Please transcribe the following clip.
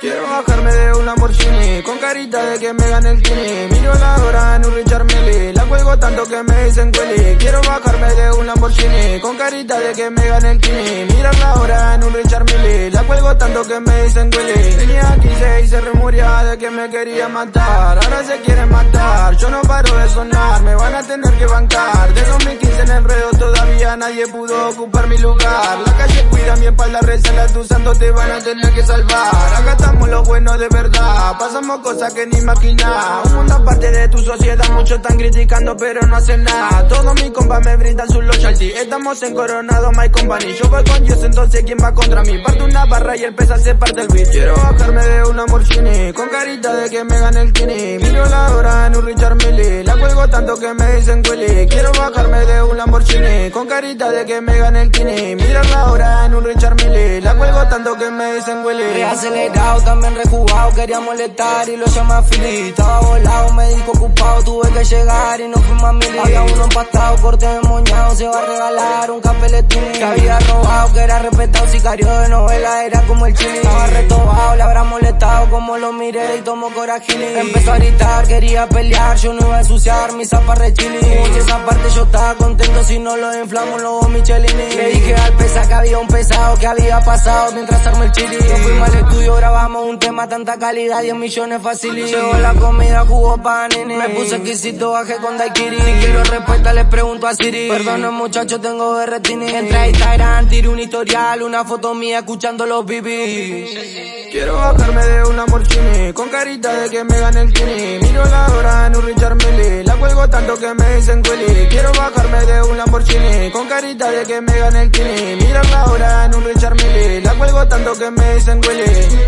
Quiero bajarme de un Lamborghini Con carita de que me gane el kini Miro la hora en un Richard Milly La cuelgo tanto que me dicen Quelly Quiero bajarme de un Lamborghini Con carita de que me gane el kini Miro la hora en un Richard Milly La cuelgo tanto que me dicen Quelly Tenía 15 y se remuría de que me quería matar. Ahora se quieren matar. Yo no paro de sonar Me van a tener que bancar. De 2015 en el redo nadie pudo ocupar mi lugar. La calle cuida mi espalda, reza tu santo te van a tener que salvar. Acá estamos los buenos de verdad. Pasamos cosas que ni imaginas Un mundo aparte de tu sociedad Muchos están criticando pero no hacen nada. Todos mis compas me brindan su loyalty. Estamos en Coronado, My Company. Yo voy con Dios, entonces ¿quién va contra mí? Parte una barra y el pesa se parte el beat. Quiero bajarme de una Morchini Con carita de que me gane el kini. Miro la hora en un Richard Mille. La cuelgo tanto que me dicen Willy. Quiero bajarme de Con carita de que me gane el kini Mira la hora en un Richard Mille Tanto que me dicen Willy Reacelerado, también rejugado Quería molestar y lo llama Philly. Estaba volado, me dijo ocupado Tuve que llegar y no fui más mili Había uno empastado, corte de moñado Se va a regalar un capeletini Que había robado, que era respetado Sicario de novela, era como el chili. Estaba retobado, le habrá molestado Como lo miré y tomó corajini. Empezó a gritar, quería pelear Yo no iba a ensuciar mis zapas chili. Y esa parte yo estaba contento Si no lo inflamos los Michelini Le dije al pesa que había un pesado Que había pasado mientras armé el chili Yo fui al estudio, grabamos un tema Tanta calidad, 10 millones fácil Llegó la comida, jugo pa' nene. Me puse exquisito, bajé con daiquiri. Si quiero respuesta, les pregunto a Siri. Perdón muchachos, tengo berretini Entré a Instagram, tiré un historial Una foto mía escuchando los bibis. Quiero bajarme de una Lamborghini Con carita de que me gane el kini Miro la hora en un Richard cuelgo tanto que me dicen Willy. Quiero bajarme de un Lamborghini Con carita de que me gane el kini Mira la hora en un Richard Mille La cuelgo tanto que me dicen Willy